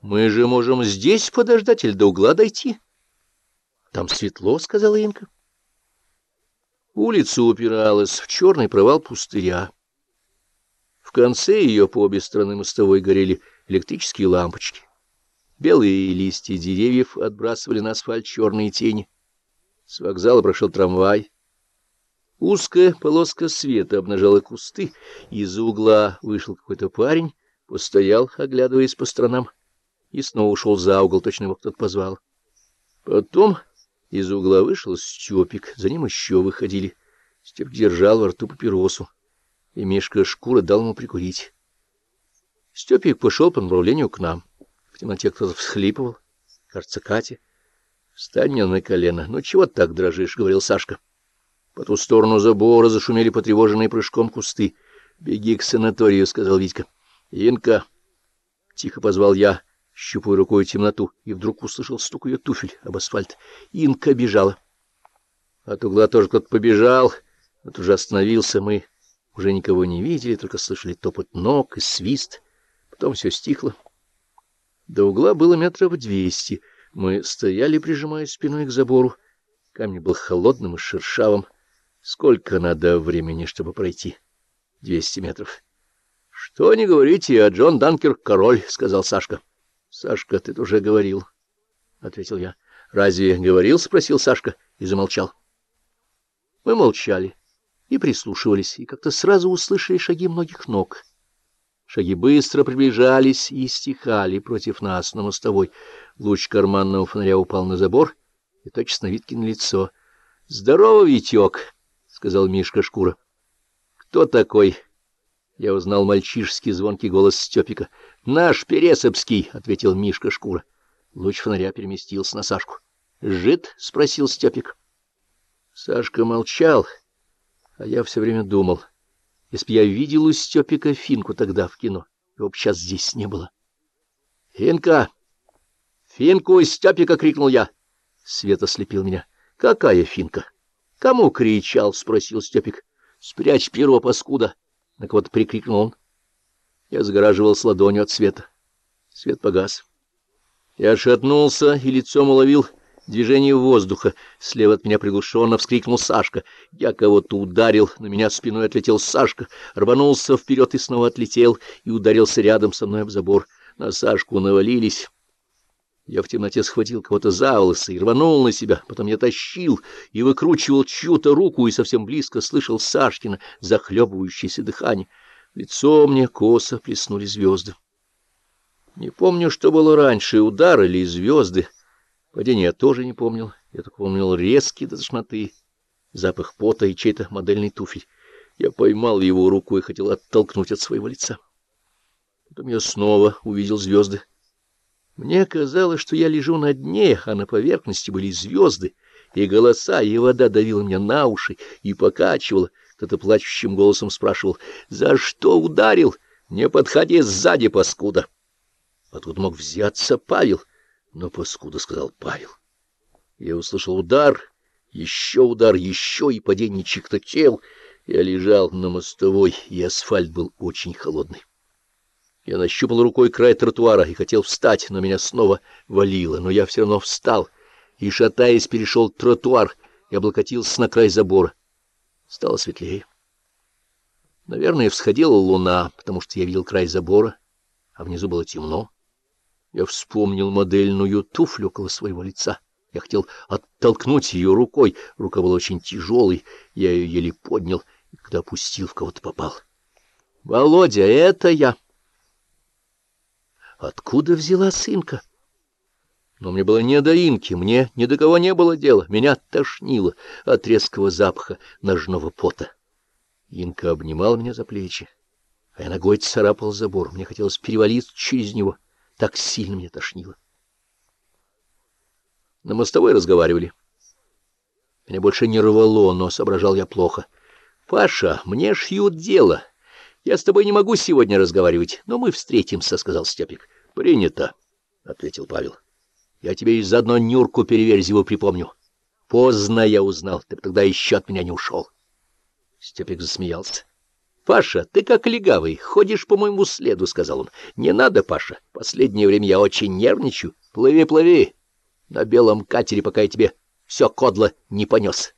Мы же можем здесь подождать или до угла дойти. Там светло, — сказала Инка. Улица упиралась в черный провал пустыря. В конце ее по обе стороны мостовой горели электрические лампочки. Белые листья деревьев отбрасывали на асфальт черные тени. С вокзала прошел трамвай. Узкая полоска света обнажала кусты, из-за угла вышел какой-то парень, постоял, оглядываясь по сторонам и снова ушел за угол, точно его кто-то позвал. Потом из угла вышел Степик, за ним еще выходили. Степик держал во рту папиросу, и Мишка шкура дал ему прикурить. Степик пошел по направлению к нам. В темноте кто-то всхлипывал. Кажется, Катя. — Встань мне на колено. Ну, чего так дрожишь? — говорил Сашка. По ту сторону забора зашумели потревоженные прыжком кусты. — Беги к санаторию, — сказал Витька. — Инка! — тихо позвал я щупая рукой темноту, и вдруг услышал стук ее туфель об асфальт. Инка бежала. От угла тоже кто-то побежал, вот уже остановился. Мы уже никого не видели, только слышали топот ног и свист. Потом все стихло. До угла было метров двести. Мы стояли, прижимаясь спиной к забору. Камень был холодным и шершавым. Сколько надо времени, чтобы пройти? Двести метров. — Что не говорите, а Джон Данкер — король, — сказал Сашка. — Сашка, ты уже говорил, — ответил я. — Разве говорил? — спросил Сашка и замолчал. Мы молчали и прислушивались, и как-то сразу услышали шаги многих ног. Шаги быстро приближались и стихали против нас на мостовой. Луч карманного фонаря упал на забор и точно Виткин лицо. — Здорово, Витек! — сказал Мишка Шкура. — Кто такой? — я узнал мальчишеский звонкий голос Степика. — Наш Пересопский, — ответил Мишка Шкура. Луч фонаря переместился на Сашку. — Жид? — спросил Степик. Сашка молчал, а я все время думал. Если бы я видел у Степика Финку тогда в кино, его бы сейчас здесь не было. — Финка! Финку из Степика! — крикнул я. Свет ослепил меня. — Какая Финка? — Кому кричал? — спросил Степик. — Спрячь перо, паскуда! — на кого-то прикрикнул он. Я загораживал с ладонью от света. Свет погас. Я отшатнулся и лицом уловил движение воздуха. Слева от меня приглушенно вскрикнул Сашка. Я кого-то ударил, на меня спиной отлетел Сашка, рванулся вперед и снова отлетел и ударился рядом со мной об забор. На Сашку навалились... Я в темноте схватил кого-то за волосы и рванул на себя, потом я тащил и выкручивал чью-то руку и совсем близко слышал Сашкина захлебывающееся дыхание. Лицо мне косо плеснули звезды. Не помню, что было раньше, удар или звезды. Падение я тоже не помнил, я только помнил резкий до запах пота и чей-то модельный туфель. Я поймал его руку и хотел оттолкнуть от своего лица. Потом я снова увидел звезды. Мне казалось, что я лежу на дне, а на поверхности были звезды, и голоса, и вода давила меня на уши и покачивала. Кто-то плачущим голосом спрашивал, «За что ударил? Не подходи сзади, паскуда!» Откуда мог взяться Павел? Но паскуда сказал Павел. Я услышал удар, еще удар, еще и падение чьих-то тел. Я лежал на мостовой, и асфальт был очень холодный. Я нащупал рукой край тротуара и хотел встать, но меня снова валило. Но я все равно встал и, шатаясь, перешел тротуар и облокотился на край забора. Стало светлее. Наверное, всходила луна, потому что я видел край забора, а внизу было темно. Я вспомнил модельную туфлю около своего лица. Я хотел оттолкнуть ее рукой. Рука была очень тяжелой. Я ее еле поднял, и когда опустил, в кого-то попал. — Володя, это я! Откуда взяла сынка? Но мне было не до инки, мне ни до кого не было дела. Меня тошнило от резкого запаха ножного пота. Инка обнимал меня за плечи, а я ногой царапал забор. Мне хотелось перевалиться через него. Так сильно меня тошнило. На мостовой разговаривали. Меня больше не рвало, но соображал я плохо. — Паша, мне шьют дело. Я с тобой не могу сегодня разговаривать, но мы встретимся, — сказал Степик. — Принято, — ответил Павел. — Я тебе и заодно Нюрку Переверзеву припомню. Поздно я узнал, ты тогда еще от меня не ушел. Степик засмеялся. — Паша, ты как легавый, ходишь по моему следу, — сказал он. — Не надо, Паша, последнее время я очень нервничаю. Плыви, плыви на белом катере, пока я тебе все кодло не понес.